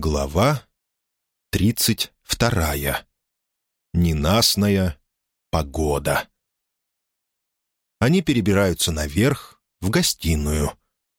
Глава тридцать вторая. Ненастная погода. Они перебираются наверх, в гостиную.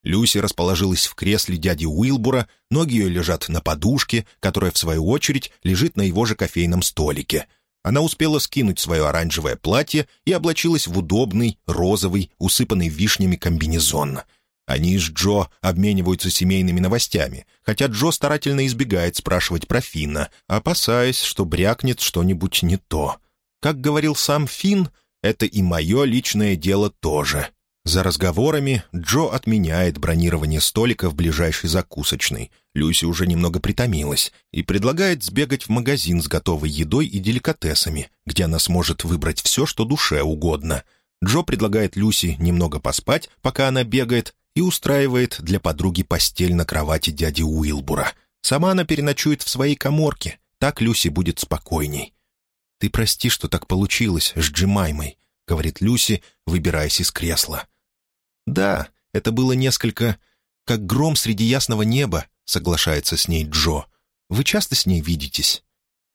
Люси расположилась в кресле дяди Уилбура, ноги ее лежат на подушке, которая, в свою очередь, лежит на его же кофейном столике. Она успела скинуть свое оранжевое платье и облачилась в удобный, розовый, усыпанный вишнями комбинезон — они с Джо обмениваются семейными новостями, хотя Джо старательно избегает спрашивать про Финна, опасаясь, что брякнет что-нибудь не то. Как говорил сам Финн, это и мое личное дело тоже. За разговорами Джо отменяет бронирование столика в ближайшей закусочной. Люси уже немного притомилась и предлагает сбегать в магазин с готовой едой и деликатесами, где она сможет выбрать все, что душе угодно. Джо предлагает Люси немного поспать, пока она бегает, и устраивает для подруги постель на кровати дяди Уилбура. Сама она переночует в своей коморке, так Люси будет спокойней. «Ты прости, что так получилось с Джимаймой», — говорит Люси, выбираясь из кресла. «Да, это было несколько... как гром среди ясного неба», — соглашается с ней Джо. «Вы часто с ней видитесь?»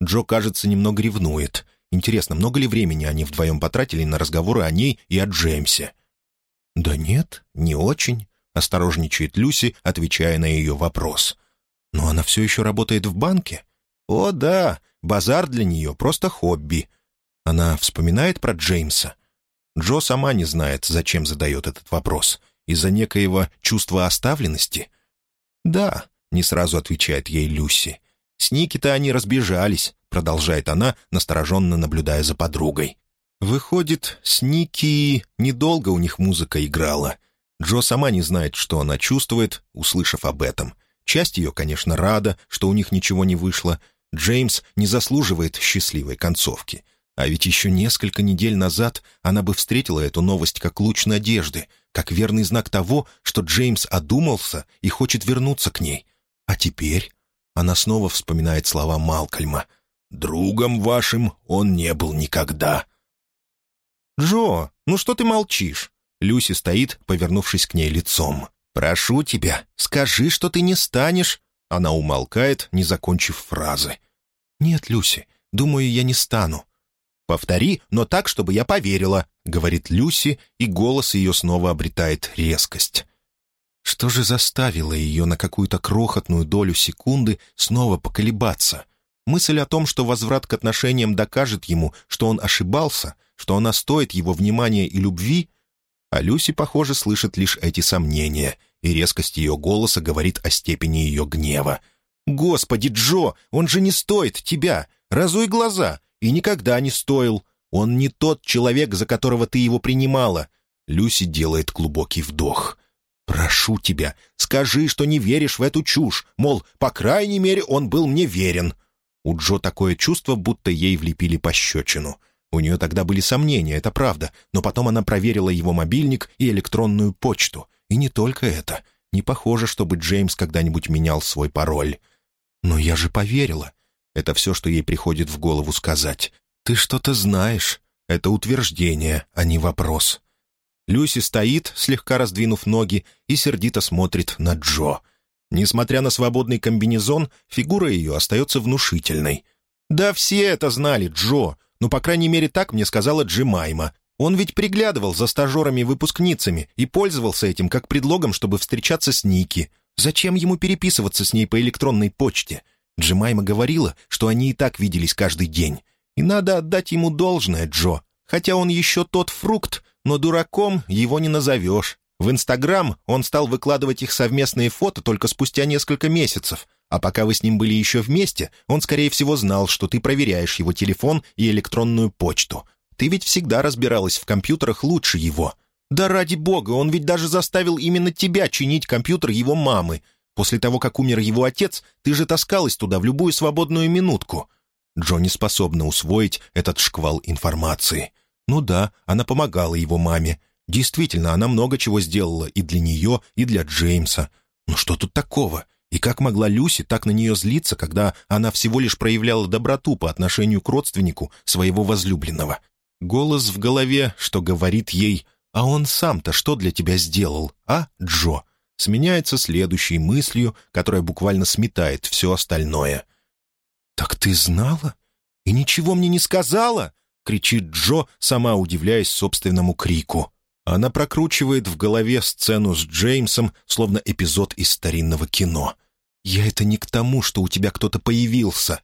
Джо, кажется, немного ревнует. Интересно, много ли времени они вдвоем потратили на разговоры о ней и о Джеймсе? «Да нет, не очень», — осторожничает Люси, отвечая на ее вопрос. «Но она все еще работает в банке?» «О, да, базар для нее просто хобби». Она вспоминает про Джеймса. Джо сама не знает, зачем задает этот вопрос. Из-за некоего чувства оставленности? «Да», — не сразу отвечает ей Люси. «С Ники-то они разбежались», — продолжает она, настороженно наблюдая за подругой. Выходит, с Ники недолго у них музыка играла. Джо сама не знает, что она чувствует, услышав об этом. Часть ее, конечно, рада, что у них ничего не вышло. Джеймс не заслуживает счастливой концовки. А ведь еще несколько недель назад она бы встретила эту новость как луч надежды, как верный знак того, что Джеймс одумался и хочет вернуться к ней. А теперь она снова вспоминает слова Малкольма. «Другом вашим он не был никогда». «Джо, ну что ты молчишь?» Люси стоит, повернувшись к ней лицом. «Прошу тебя, скажи, что ты не станешь...» Она умолкает, не закончив фразы. «Нет, Люси, думаю, я не стану». «Повтори, но так, чтобы я поверила», — говорит Люси, и голос ее снова обретает резкость. Что же заставило ее на какую-то крохотную долю секунды снова поколебаться? Мысль о том, что возврат к отношениям докажет ему, что он ошибался, что она стоит его внимания и любви, а Люси, похоже, слышит лишь эти сомнения, и резкость ее голоса говорит о степени ее гнева. «Господи, Джо, он же не стоит тебя! Разуй глаза! И никогда не стоил! Он не тот человек, за которого ты его принимала!» Люси делает глубокий вдох. «Прошу тебя, скажи, что не веришь в эту чушь, мол, по крайней мере, он был мне верен». У Джо такое чувство, будто ей влепили пощечину. У нее тогда были сомнения, это правда, но потом она проверила его мобильник и электронную почту. И не только это. Не похоже, чтобы Джеймс когда-нибудь менял свой пароль. «Но я же поверила». Это все, что ей приходит в голову сказать. «Ты что-то знаешь». Это утверждение, а не вопрос. Люси стоит, слегка раздвинув ноги, и сердито смотрит на Джо. Несмотря на свободный комбинезон, фигура ее остается внушительной. «Да все это знали, Джо. Ну, по крайней мере, так мне сказала Джимайма. Он ведь приглядывал за стажерами-выпускницами и пользовался этим как предлогом, чтобы встречаться с Ники. Зачем ему переписываться с ней по электронной почте? Джимайма говорила, что они и так виделись каждый день. И надо отдать ему должное, Джо. Хотя он еще тот фрукт, но дураком его не назовешь. В Инстаграм он стал выкладывать их совместные фото только спустя несколько месяцев, а пока вы с ним были еще вместе, он, скорее всего, знал, что ты проверяешь его телефон и электронную почту. Ты ведь всегда разбиралась в компьютерах лучше его. Да ради бога, он ведь даже заставил именно тебя чинить компьютер его мамы. После того, как умер его отец, ты же таскалась туда в любую свободную минутку». Джонни способна усвоить этот шквал информации. Ну да, она помогала его маме. Действительно, она много чего сделала и для нее, и для Джеймса. Но что тут такого? И как могла Люси так на нее злиться, когда она всего лишь проявляла доброту по отношению к родственнику своего возлюбленного? Голос в голове, что говорит ей «А он сам-то что для тебя сделал, а, Джо?» сменяется следующей мыслью, которая буквально сметает все остальное. «Так ты знала? И ничего мне не сказала?» — кричит Джо, сама удивляясь собственному крику. Она прокручивает в голове сцену с Джеймсом, словно эпизод из старинного кино. «Я это не к тому, что у тебя кто-то появился».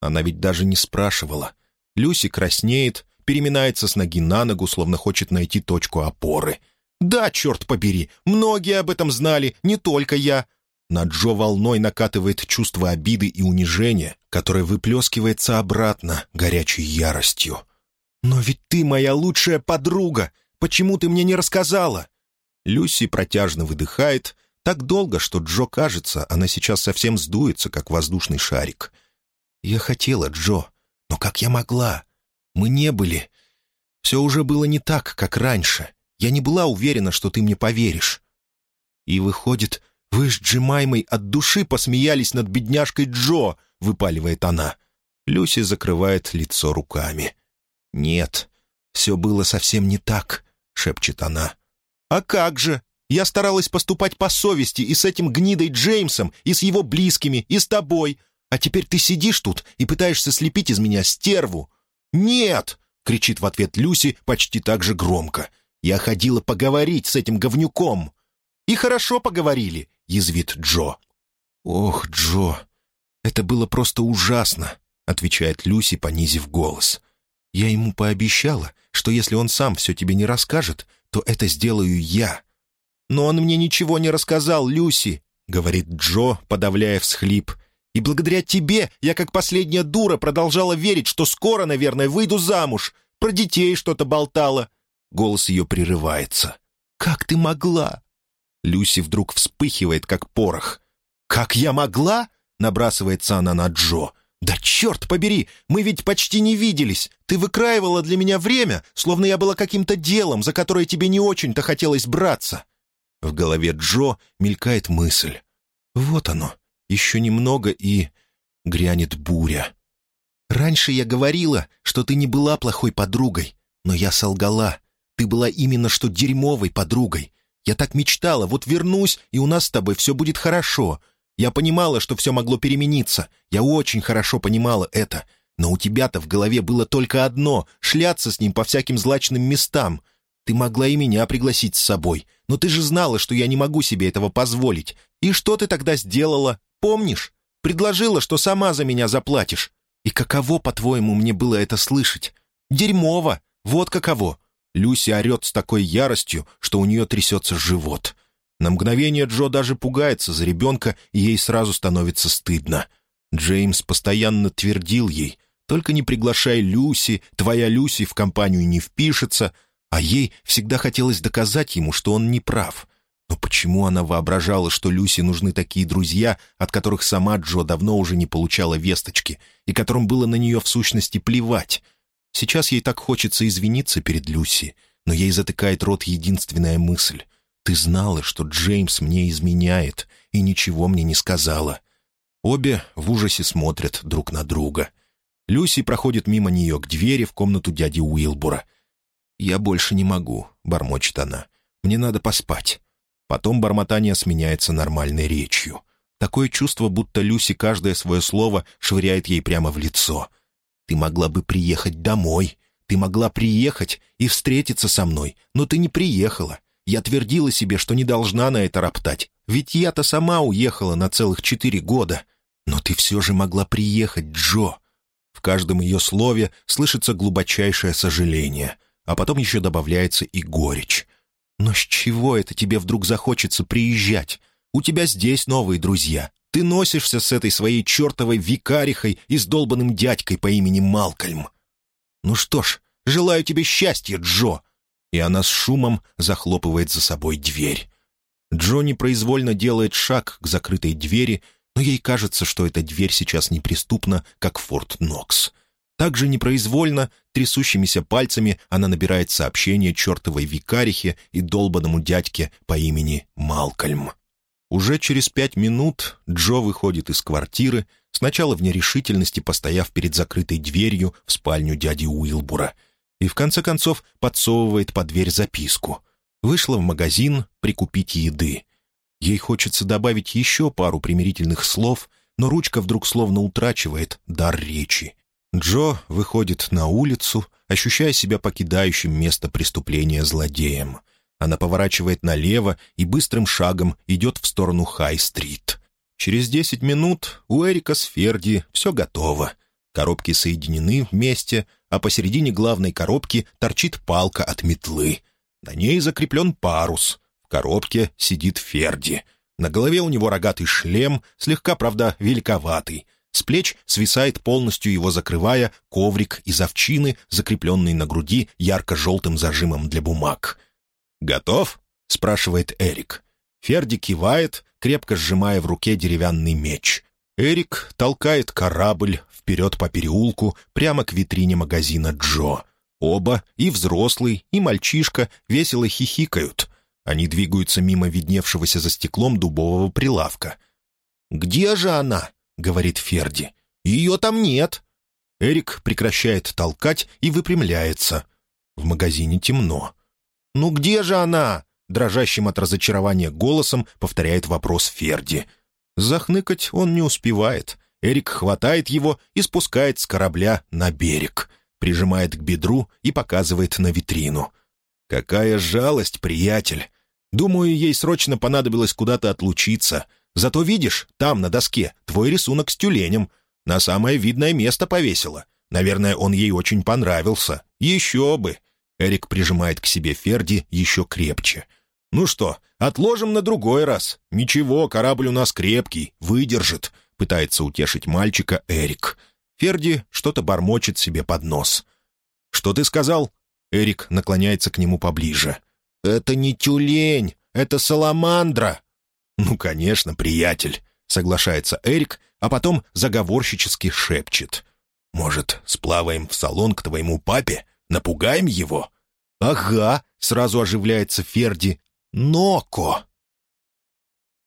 Она ведь даже не спрашивала. Люси краснеет, переминается с ноги на ногу, словно хочет найти точку опоры. «Да, черт побери, многие об этом знали, не только я». На Джо волной накатывает чувство обиды и унижения, которое выплескивается обратно горячей яростью. «Но ведь ты моя лучшая подруга! Почему ты мне не рассказала?» Люси протяжно выдыхает, так долго, что Джо кажется, она сейчас совсем сдуется, как воздушный шарик. «Я хотела, Джо, но как я могла? Мы не были. Все уже было не так, как раньше. Я не была уверена, что ты мне поверишь. И выходит, вы с Джимаймой от души посмеялись над бедняжкой Джо, выпаливает она. Люси закрывает лицо руками. «Нет, все было совсем не так», — шепчет она. «А как же? Я старалась поступать по совести и с этим гнидой Джеймсом, и с его близкими, и с тобой. А теперь ты сидишь тут и пытаешься слепить из меня стерву. «Нет!» — кричит в ответ Люси почти так же громко. «Я ходила поговорить с этим говнюком!» «И хорошо поговорили!» — язвит Джо. «Ох, Джо, это было просто ужасно!» — отвечает Люси, понизив голос. «Я ему пообещала, что если он сам все тебе не расскажет, то это сделаю я». «Но он мне ничего не рассказал, Люси!» — говорит Джо, подавляя всхлип. И благодаря тебе я, как последняя дура, продолжала верить, что скоро, наверное, выйду замуж. Про детей что-то болтала». Голос ее прерывается. «Как ты могла?» Люси вдруг вспыхивает, как порох. «Как я могла?» — набрасывается она на Джо. «Да черт побери, мы ведь почти не виделись. Ты выкраивала для меня время, словно я была каким-то делом, за которое тебе не очень-то хотелось браться». В голове Джо мелькает мысль. «Вот оно, еще немного и... грянет буря. Раньше я говорила, что ты не была плохой подругой, но я солгала. Ты была именно что дерьмовой подругой. Я так мечтала, вот вернусь, и у нас с тобой все будет хорошо. Я понимала, что все могло перемениться. Я очень хорошо понимала это. Но у тебя-то в голове было только одно — шляться с ним по всяким злачным местам. Ты могла и меня пригласить с собой, но ты же знала, что я не могу себе этого позволить. И что ты тогда сделала? Помнишь? Предложила, что сама за меня заплатишь. И каково, по-твоему, мне было это слышать? Дерьмово! Вот каково!» Люси орет с такой яростью, что у нее трясется живот. На мгновение Джо даже пугается за ребенка, и ей сразу становится стыдно. Джеймс постоянно твердил ей, «Только не приглашай Люси, твоя Люси в компанию не впишется», а ей всегда хотелось доказать ему, что он не прав. Но почему она воображала, что Люси нужны такие друзья, от которых сама Джо давно уже не получала весточки, и которым было на нее в сущности плевать? Сейчас ей так хочется извиниться перед Люси, но ей затыкает рот единственная мысль. «Ты знала, что Джеймс мне изменяет, и ничего мне не сказала». Обе в ужасе смотрят друг на друга. Люси проходит мимо нее к двери в комнату дяди Уилбура. «Я больше не могу», — бормочет она. «Мне надо поспать». Потом бормотание сменяется нормальной речью. Такое чувство, будто Люси каждое свое слово швыряет ей прямо в лицо. «Ты могла бы приехать домой. Ты могла приехать и встретиться со мной, но ты не приехала. Я твердила себе, что не должна на это роптать. Ведь я-то сама уехала на целых четыре года. Но ты все же могла приехать, Джо». В каждом ее слове слышится глубочайшее сожаление, а потом еще добавляется и горечь. Но с чего это тебе вдруг захочется приезжать? У тебя здесь новые друзья. Ты носишься с этой своей чертовой викарихой и с долбанным дядькой по имени Малкольм. Ну что ж, желаю тебе счастья, Джо!» И она с шумом захлопывает за собой дверь. Джо непроизвольно делает шаг к закрытой двери, но ей кажется, что эта дверь сейчас неприступна, как Форт Нокс. Также непроизвольно, трясущимися пальцами, она набирает сообщение чертовой викарихе и долбанному дядьке по имени Малкольм. Уже через пять минут Джо выходит из квартиры, сначала в нерешительности постояв перед закрытой дверью в спальню дяди Уилбура, и в конце концов подсовывает под дверь записку. Вышла в магазин прикупить еды. Ей хочется добавить еще пару примирительных слов, но ручка вдруг словно утрачивает дар речи. Джо выходит на улицу, ощущая себя покидающим место преступления злодеем. Она поворачивает налево и быстрым шагом идет в сторону Хай-стрит. Через десять минут у Эрика с Ферди все готово. Коробки соединены вместе, а посередине главной коробки торчит палка от метлы. На ней закреплен парус. В коробке сидит Ферди. На голове у него рогатый шлем, слегка, правда, великоватый. С плеч свисает полностью его закрывая коврик из овчины, закрепленный на груди ярко-желтым зажимом для бумаг. «Готов?» — спрашивает Эрик. Ферди кивает, крепко сжимая в руке деревянный меч. Эрик толкает корабль вперед по переулку прямо к витрине магазина Джо. Оба, и взрослый, и мальчишка, весело хихикают. Они двигаются мимо видневшегося за стеклом дубового прилавка. «Где же она?» — говорит Ферди. «Ее там нет». Эрик прекращает толкать и выпрямляется. В магазине темно. «Ну где же она?» — дрожащим от разочарования голосом повторяет вопрос Ферди. Захныкать он не успевает. Эрик хватает его и спускает с корабля на берег. Прижимает к бедру и показывает на витрину. «Какая жалость, приятель! Думаю, ей срочно понадобилось куда-то отлучиться. Зато видишь, там, на доске, твой рисунок с тюленем. На самое видное место повесила. Наверное, он ей очень понравился. Еще бы!» Эрик прижимает к себе Ферди еще крепче. «Ну что, отложим на другой раз. Ничего, корабль у нас крепкий, выдержит», — пытается утешить мальчика Эрик. Ферди что-то бормочет себе под нос. «Что ты сказал?» Эрик наклоняется к нему поближе. «Это не тюлень, это саламандра!» «Ну, конечно, приятель», — соглашается Эрик, а потом заговорщически шепчет. «Может, сплаваем в салон к твоему папе? Напугаем его?» «Ага», — сразу оживляется Ферди. «Ноко!»